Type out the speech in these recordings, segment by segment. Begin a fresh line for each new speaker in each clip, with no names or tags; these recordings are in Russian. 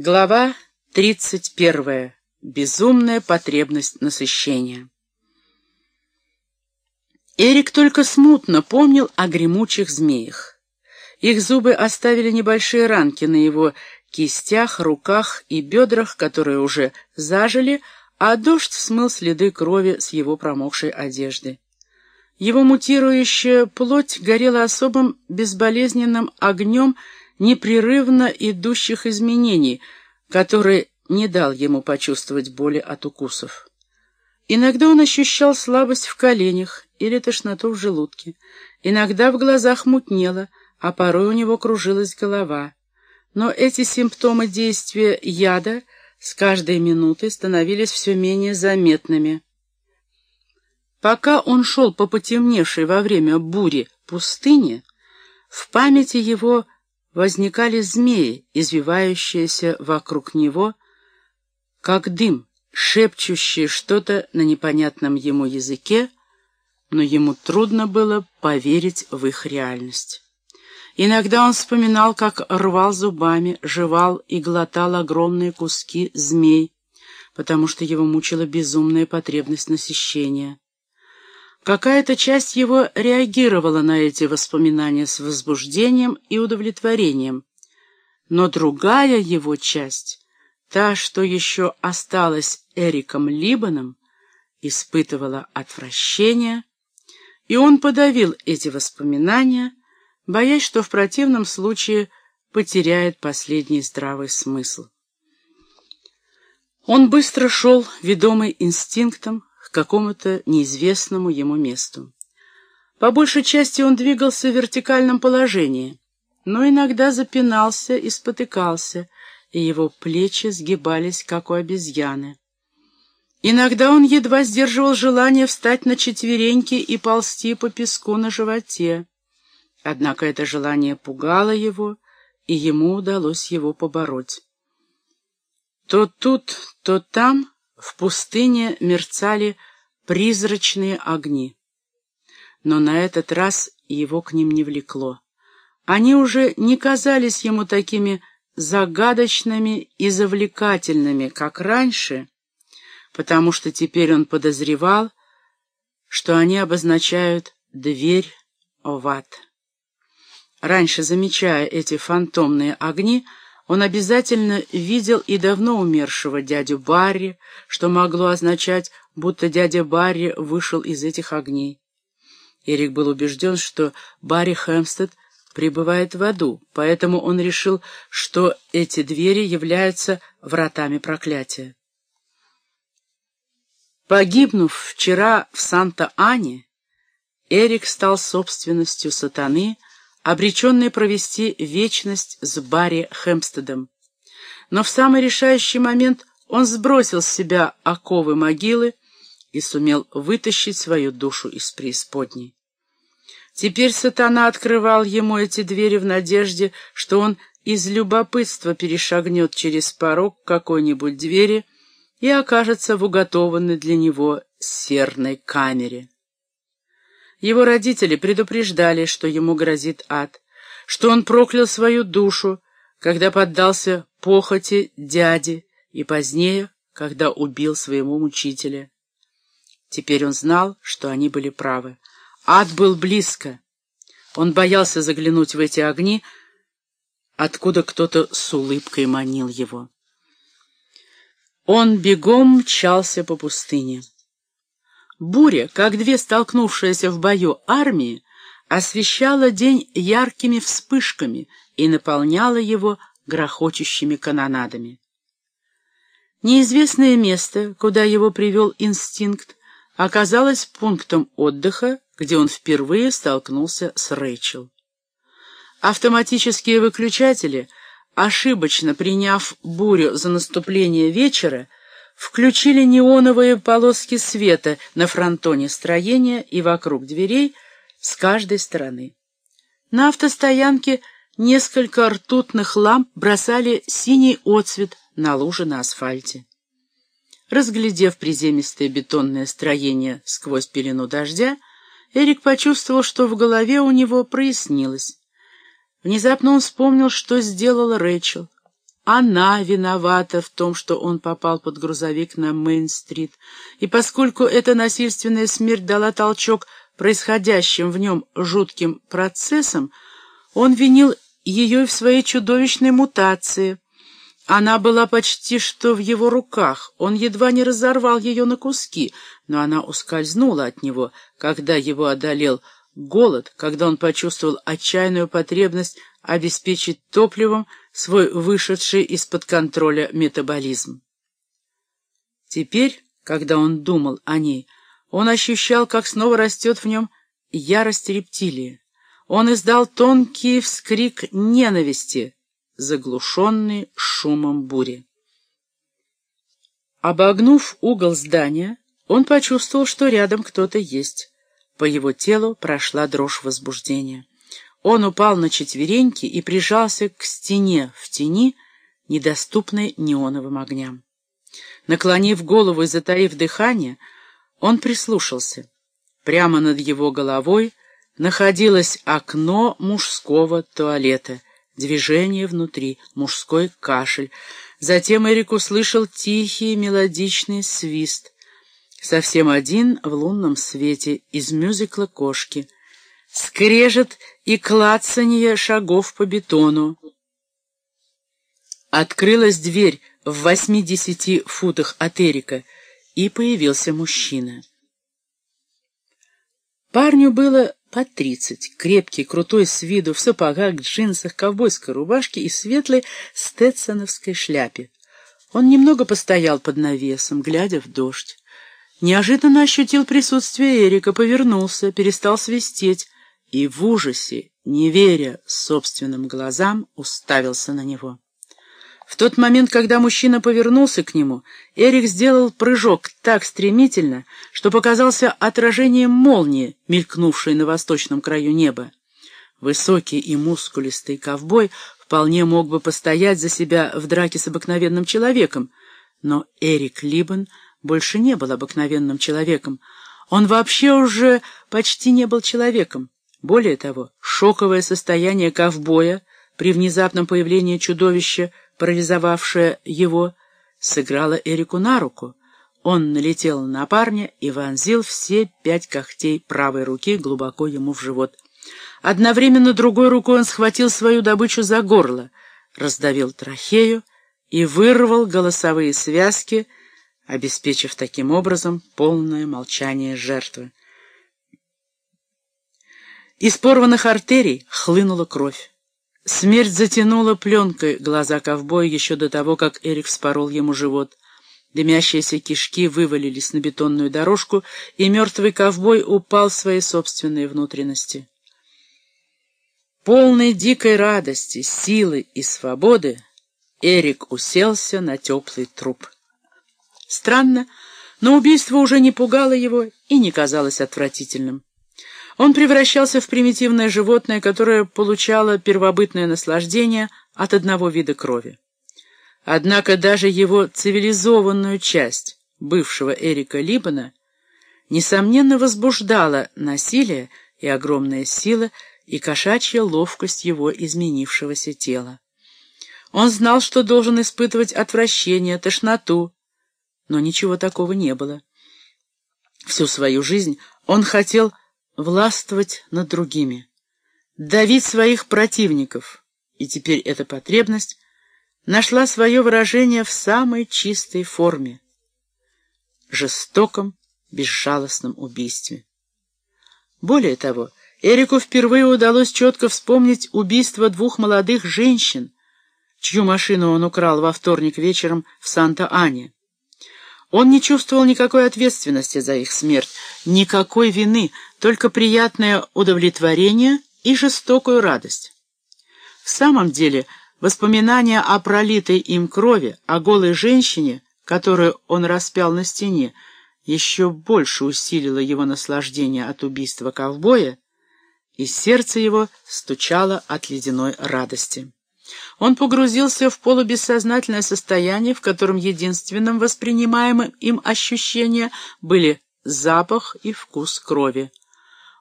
Глава 31. Безумная потребность насыщения. Эрик только смутно помнил о гремучих змеях. Их зубы оставили небольшие ранки на его кистях, руках и бедрах, которые уже зажили, а дождь смыл следы крови с его промокшей одежды. Его мутирующая плоть горела особым безболезненным огнем, непрерывно идущих изменений, который не дал ему почувствовать боли от укусов. Иногда он ощущал слабость в коленях или тошноту в желудке, иногда в глазах мутнело, а порой у него кружилась голова. Но эти симптомы действия яда с каждой минутой становились все менее заметными. Пока он шел по потемневшей во время бури пустыне, в памяти его возникали змеи, извивающиеся вокруг него, как дым, шепчущие что-то на непонятном ему языке, но ему трудно было поверить в их реальность. Иногда он вспоминал, как рвал зубами, жевал и глотал огромные куски змей, потому что его мучила безумная потребность насыщения. Какая-то часть его реагировала на эти воспоминания с возбуждением и удовлетворением, но другая его часть, та, что еще осталась Эриком Либаном, испытывала отвращение, и он подавил эти воспоминания, боясь, что в противном случае потеряет последний здравый смысл. Он быстро шел, ведомый инстинктом, к какому-то неизвестному ему месту. По большей части он двигался в вертикальном положении, но иногда запинался и спотыкался, и его плечи сгибались, как у обезьяны. Иногда он едва сдерживал желание встать на четвереньки и ползти по песку на животе. Однако это желание пугало его, и ему удалось его побороть. То тут, то там в пустыне мерцали призрачные огни. Но на этот раз его к ним не влекло. Они уже не казались ему такими загадочными и завлекательными, как раньше, потому что теперь он подозревал, что они обозначают дверь в ад. Раньше, замечая эти фантомные огни, он обязательно видел и давно умершего дядю Барри, что могло означать, будто дядя Барри вышел из этих огней. Эрик был убежден, что Барри Хэмстед пребывает в аду, поэтому он решил, что эти двери являются вратами проклятия. Погибнув вчера в Санта-Ане, Эрик стал собственностью сатаны, обреченный провести вечность с Барри Хэмстедом. Но в самый решающий момент он сбросил с себя оковы могилы и сумел вытащить свою душу из преисподней. Теперь сатана открывал ему эти двери в надежде, что он из любопытства перешагнет через порог какой-нибудь двери и окажется в уготованной для него серной камере. Его родители предупреждали, что ему грозит ад, что он проклял свою душу, когда поддался похоти дяди и позднее, когда убил своего мучителя. Теперь он знал, что они были правы. Ад был близко. Он боялся заглянуть в эти огни, откуда кто-то с улыбкой манил его. Он бегом мчался по пустыне. Буря, как две столкнувшиеся в бою армии, освещала день яркими вспышками и наполняла его грохочущими канонадами. Неизвестное место, куда его привел инстинкт, оказалось пунктом отдыха, где он впервые столкнулся с Рэйчел. Автоматические выключатели, ошибочно приняв бурю за наступление вечера, включили неоновые полоски света на фронтоне строения и вокруг дверей с каждой стороны. На автостоянке несколько ртутных ламп бросали синий отсвет на лужи на асфальте. Разглядев приземистое бетонное строение сквозь пелену дождя, Эрик почувствовал, что в голове у него прояснилось. Внезапно он вспомнил, что сделала Рэйчел. Она виновата в том, что он попал под грузовик на Мейн-стрит, и поскольку эта насильственная смерть дала толчок происходящим в нем жутким процессам, он винил ее в своей чудовищной мутации. Она была почти что в его руках, он едва не разорвал ее на куски, но она ускользнула от него, когда его одолел голод, когда он почувствовал отчаянную потребность обеспечить топливом свой вышедший из-под контроля метаболизм. Теперь, когда он думал о ней, он ощущал, как снова растет в нем ярость рептилии. Он издал тонкий вскрик ненависти, заглушенный шумом бури. Обогнув угол здания, он почувствовал, что рядом кто-то есть. По его телу прошла дрожь возбуждения. Он упал на четвереньки и прижался к стене в тени, недоступной неоновым огням. Наклонив голову и затаив дыхание, он прислушался. Прямо над его головой находилось окно мужского туалета, движение внутри, мужской кашель. Затем Эрик услышал тихий мелодичный свист — совсем один в лунном свете из мюзикла «Кошки». Скрежет и клацанье шагов по бетону. Открылась дверь в восьмидесяти футах от Эрика, и появился мужчина. Парню было под тридцать, крепкий, крутой с виду, в сапогах, джинсах, ковбойской рубашке и светлой стетсоновской шляпе. Он немного постоял под навесом, глядя в дождь. Неожиданно ощутил присутствие Эрика, повернулся, перестал свистеть и в ужасе, не веря собственным глазам, уставился на него. В тот момент, когда мужчина повернулся к нему, Эрик сделал прыжок так стремительно, что показался отражением молнии, мелькнувшей на восточном краю неба. Высокий и мускулистый ковбой вполне мог бы постоять за себя в драке с обыкновенным человеком, но Эрик Либан — больше не был обыкновенным человеком. Он вообще уже почти не был человеком. Более того, шоковое состояние ковбоя при внезапном появлении чудовища, парализовавшее его, сыграло Эрику на руку. Он налетел на парня и вонзил все пять когтей правой руки глубоко ему в живот. Одновременно другой рукой он схватил свою добычу за горло, раздавил трахею и вырвал голосовые связки, обеспечив таким образом полное молчание жертвы. Из порванных артерий хлынула кровь. Смерть затянула пленкой глаза ковбоя еще до того, как Эрик вспорол ему живот. Дымящиеся кишки вывалились на бетонную дорожку, и мертвый ковбой упал в свои собственные внутренности. Полный дикой радости, силы и свободы, Эрик уселся на теплый труп. Странно, но убийство уже не пугало его и не казалось отвратительным. Он превращался в примитивное животное, которое получало первобытное наслаждение от одного вида крови. Однако даже его цивилизованную часть, бывшего Эрика Либана, несомненно возбуждала насилие и огромная сила и кошачья ловкость его изменившегося тела. Он знал, что должен испытывать отвращение, тошноту, но ничего такого не было. Всю свою жизнь он хотел властвовать над другими, давить своих противников, и теперь эта потребность нашла свое выражение в самой чистой форме — жестоком, безжалостном убийстве. Более того, Эрику впервые удалось четко вспомнить убийство двух молодых женщин, чью машину он украл во вторник вечером в Санта-Ане. Он не чувствовал никакой ответственности за их смерть, никакой вины, только приятное удовлетворение и жестокую радость. В самом деле, воспоминания о пролитой им крови, о голой женщине, которую он распял на стене, еще больше усилило его наслаждение от убийства ковбоя, и сердце его стучало от ледяной радости. Он погрузился в полубессознательное состояние, в котором единственным воспринимаемым им ощущения были запах и вкус крови.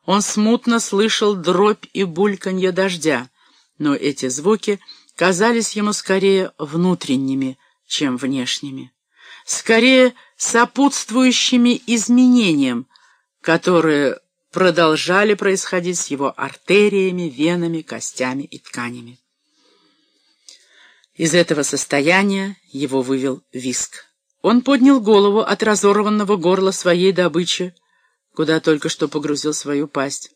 Он смутно слышал дробь и бульканье дождя, но эти звуки казались ему скорее внутренними, чем внешними, скорее сопутствующими изменениям, которые продолжали происходить с его артериями, венами, костями и тканями. Из этого состояния его вывел виск. Он поднял голову от разорванного горла своей добычи, куда только что погрузил свою пасть.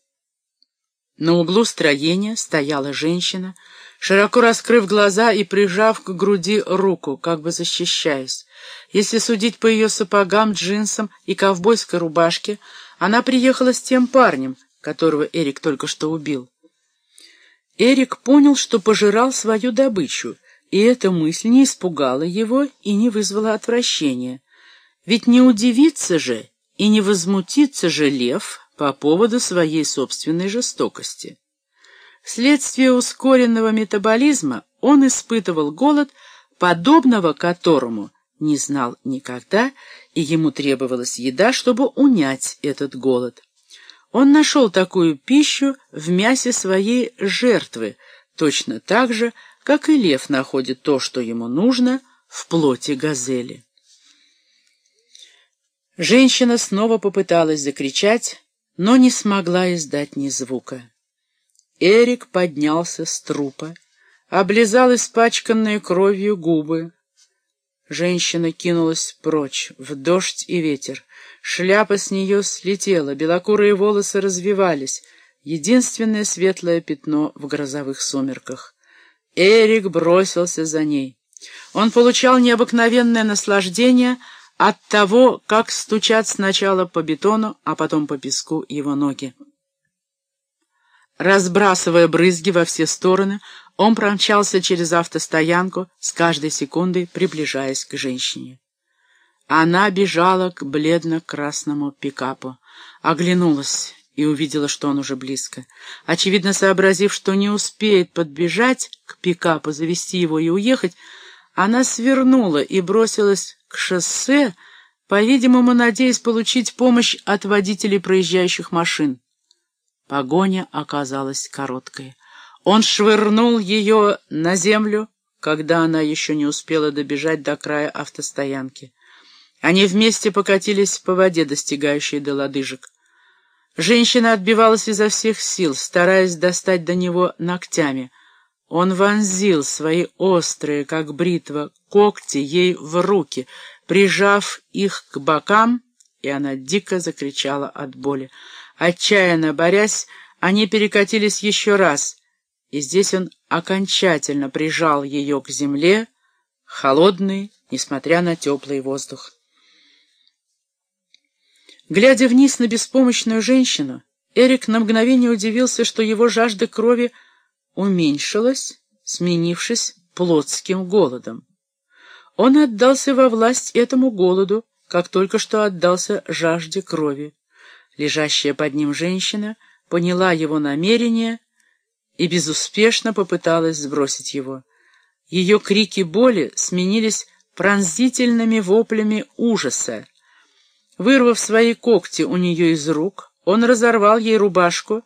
На углу строения стояла женщина, широко раскрыв глаза и прижав к груди руку, как бы защищаясь. Если судить по ее сапогам, джинсам и ковбойской рубашке, она приехала с тем парнем, которого Эрик только что убил. Эрик понял, что пожирал свою добычу, и эта мысль не испугала его и не вызвала отвращения. Ведь не удивиться же и не возмутиться же лев по поводу своей собственной жестокости. Вследствие ускоренного метаболизма он испытывал голод, подобного которому не знал никогда, и ему требовалась еда, чтобы унять этот голод. Он нашел такую пищу в мясе своей жертвы, точно так же, как и лев находит то, что ему нужно, в плоти газели. Женщина снова попыталась закричать, но не смогла издать ни звука. Эрик поднялся с трупа, облизал испачканные кровью губы. Женщина кинулась прочь, в дождь и ветер. Шляпа с нее слетела, белокурые волосы развивались, единственное светлое пятно в грозовых сумерках. Эрик бросился за ней. Он получал необыкновенное наслаждение от того, как стучат сначала по бетону, а потом по песку его ноги. Разбрасывая брызги во все стороны, он промчался через автостоянку, с каждой секундой приближаясь к женщине. Она бежала к бледно-красному пикапу, оглянулась и увидела, что он уже близко. Очевидно, сообразив, что не успеет подбежать к пикапу, завести его и уехать, она свернула и бросилась к шоссе, по-видимому, надеясь получить помощь от водителей проезжающих машин. Погоня оказалась короткой. Он швырнул ее на землю, когда она еще не успела добежать до края автостоянки. Они вместе покатились по воде, достигающей до лодыжек. Женщина отбивалась изо всех сил, стараясь достать до него ногтями. Он вонзил свои острые, как бритва, когти ей в руки, прижав их к бокам, и она дико закричала от боли. Отчаянно борясь, они перекатились еще раз, и здесь он окончательно прижал ее к земле, холодный, несмотря на теплый воздух. Глядя вниз на беспомощную женщину, Эрик на мгновение удивился, что его жажда крови уменьшилась, сменившись плотским голодом. Он отдался во власть этому голоду, как только что отдался жажде крови. Лежащая под ним женщина поняла его намерение и безуспешно попыталась сбросить его. Ее крики боли сменились пронзительными воплями ужаса. Вырвав свои когти у нее из рук, он разорвал ей рубашку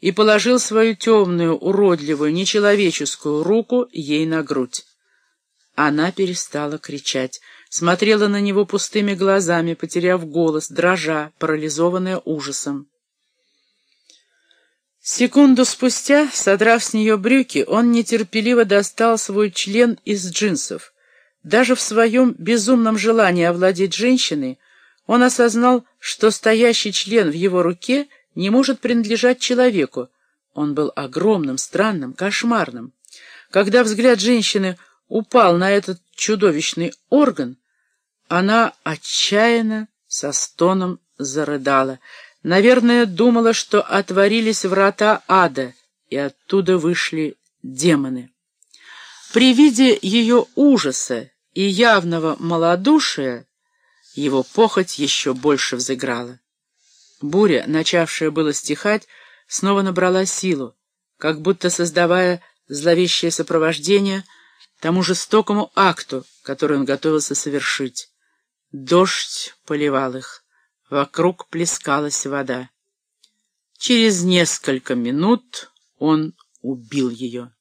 и положил свою темную, уродливую, нечеловеческую руку ей на грудь. Она перестала кричать, смотрела на него пустыми глазами, потеряв голос, дрожа, парализованная ужасом. Секунду спустя, содрав с нее брюки, он нетерпеливо достал свой член из джинсов. Даже в своем безумном желании овладеть женщиной он осознал, что стоящий член в его руке не может принадлежать человеку. Он был огромным, странным, кошмарным. Когда взгляд женщины упал на этот чудовищный орган, она отчаянно со стоном зарыдала. Наверное, думала, что отворились врата ада, и оттуда вышли демоны. При виде ее ужаса и явного малодушия его похоть еще больше взыграла. Буря, начавшая было стихать, снова набрала силу, как будто создавая зловещее сопровождение тому жестокому акту, который он готовился совершить. Дождь поливал их, вокруг плескалась вода. Через несколько минут он убил ее.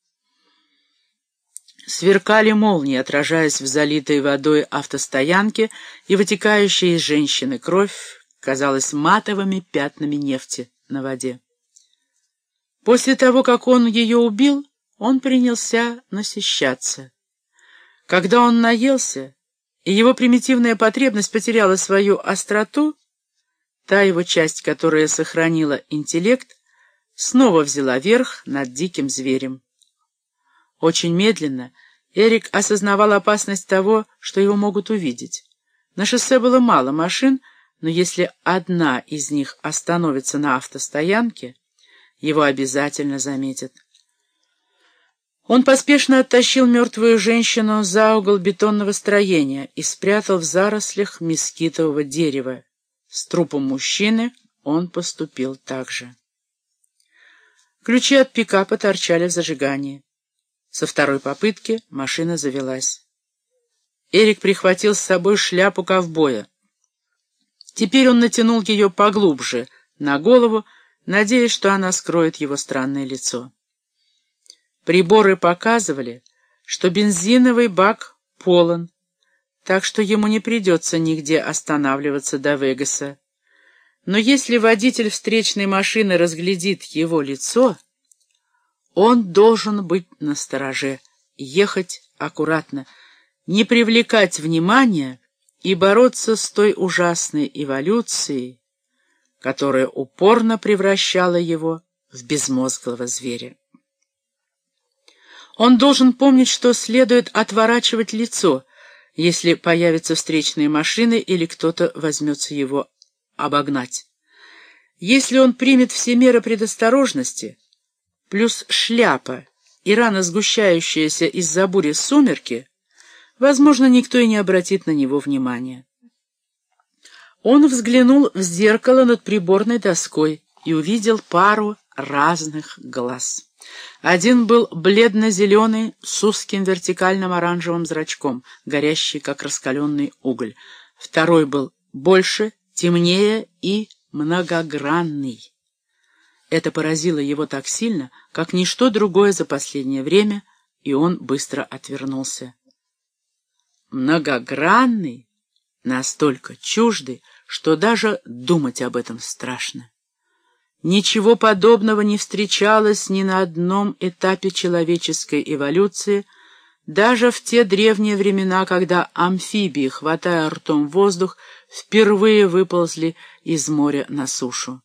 Сверкали молнии, отражаясь в залитой водой автостоянке, и вытекающая из женщины кровь казалась матовыми пятнами нефти на воде. После того, как он ее убил, он принялся насыщаться. Когда он наелся, и его примитивная потребность потеряла свою остроту, та его часть, которая сохранила интеллект, снова взяла верх над диким зверем. Очень медленно Эрик осознавал опасность того, что его могут увидеть. На шоссе было мало машин, но если одна из них остановится на автостоянке, его обязательно заметят. Он поспешно оттащил мертвую женщину за угол бетонного строения и спрятал в зарослях мескитового дерева. С трупом мужчины он поступил так же. Ключи от пикапа торчали в зажигании. Со второй попытки машина завелась. Эрик прихватил с собой шляпу ковбоя. Теперь он натянул ее поглубже на голову, надеясь, что она скроет его странное лицо. Приборы показывали, что бензиновый бак полон, так что ему не придется нигде останавливаться до Вегаса. Но если водитель встречной машины разглядит его лицо... Он должен быть настороже, ехать аккуратно, не привлекать внимания и бороться с той ужасной эволюцией, которая упорно превращала его в безмозглого зверя. Он должен помнить, что следует отворачивать лицо, если появятся встречные машины или кто-то возьмется его обогнать. Если он примет все меры предосторожности, плюс шляпа и рано сгущающаяся из-за бури сумерки, возможно, никто и не обратит на него внимания. Он взглянул в зеркало над приборной доской и увидел пару разных глаз. Один был бледно-зеленый, с узким вертикальным оранжевым зрачком, горящий, как раскаленный уголь. Второй был больше, темнее и многогранный. Это поразило его так сильно, как ничто другое за последнее время, и он быстро отвернулся. Многогранный, настолько чуждый, что даже думать об этом страшно. Ничего подобного не встречалось ни на одном этапе человеческой эволюции, даже в те древние времена, когда амфибии, хватая ртом воздух, впервые выползли из моря на сушу.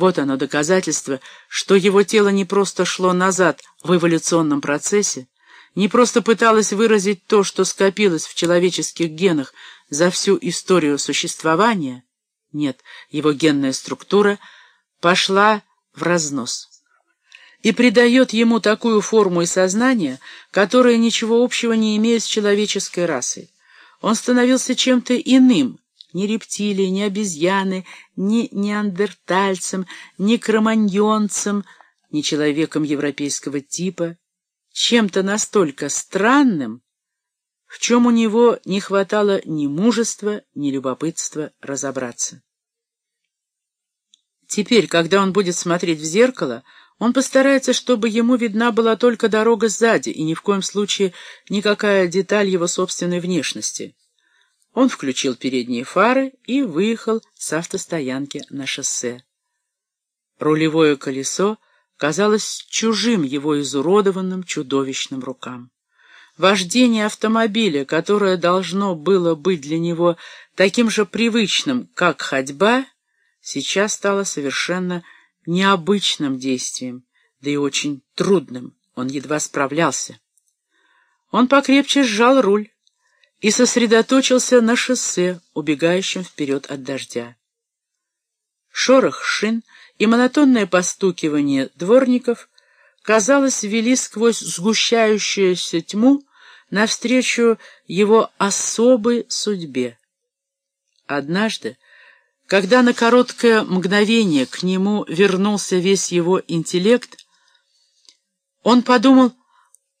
Вот оно доказательство, что его тело не просто шло назад в эволюционном процессе, не просто пыталось выразить то, что скопилось в человеческих генах за всю историю существования. Нет, его генная структура пошла в разнос и придает ему такую форму и сознание, которое ничего общего не имеет с человеческой расой. Он становился чем-то иным, ни рептилии, ни обезьяны, ни неандертальцем, ни кроманьонцем, ни человеком европейского типа, чем-то настолько странным, в чем у него не хватало ни мужества, ни любопытства разобраться. Теперь, когда он будет смотреть в зеркало, он постарается, чтобы ему видна была только дорога сзади и ни в коем случае никакая деталь его собственной внешности. Он включил передние фары и выехал с автостоянки на шоссе. Рулевое колесо казалось чужим его изуродованным чудовищным рукам. Вождение автомобиля, которое должно было быть для него таким же привычным, как ходьба, сейчас стало совершенно необычным действием, да и очень трудным. Он едва справлялся. Он покрепче сжал руль и сосредоточился на шоссе, убегающем вперед от дождя. Шорох шин и монотонное постукивание дворников, казалось, вели сквозь сгущающуюся тьму навстречу его особой судьбе. Однажды, когда на короткое мгновение к нему вернулся весь его интеллект, он подумал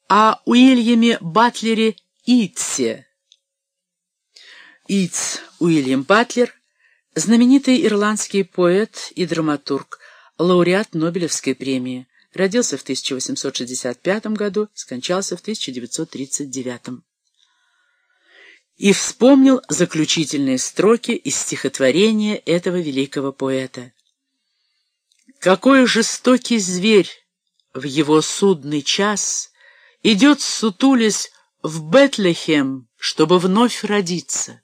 о Уильяме Батлере Итсе, Иц Уильям Батлер, знаменитый ирландский поэт и драматург, лауреат Нобелевской премии, Родился в 1865 году, скончался в 1939. И вспомнил заключительные строки из стихотворения этого великого поэта. «Какой жестокий зверь в его судный час идет, сутулясь, в Бетлехем, чтобы вновь родиться!»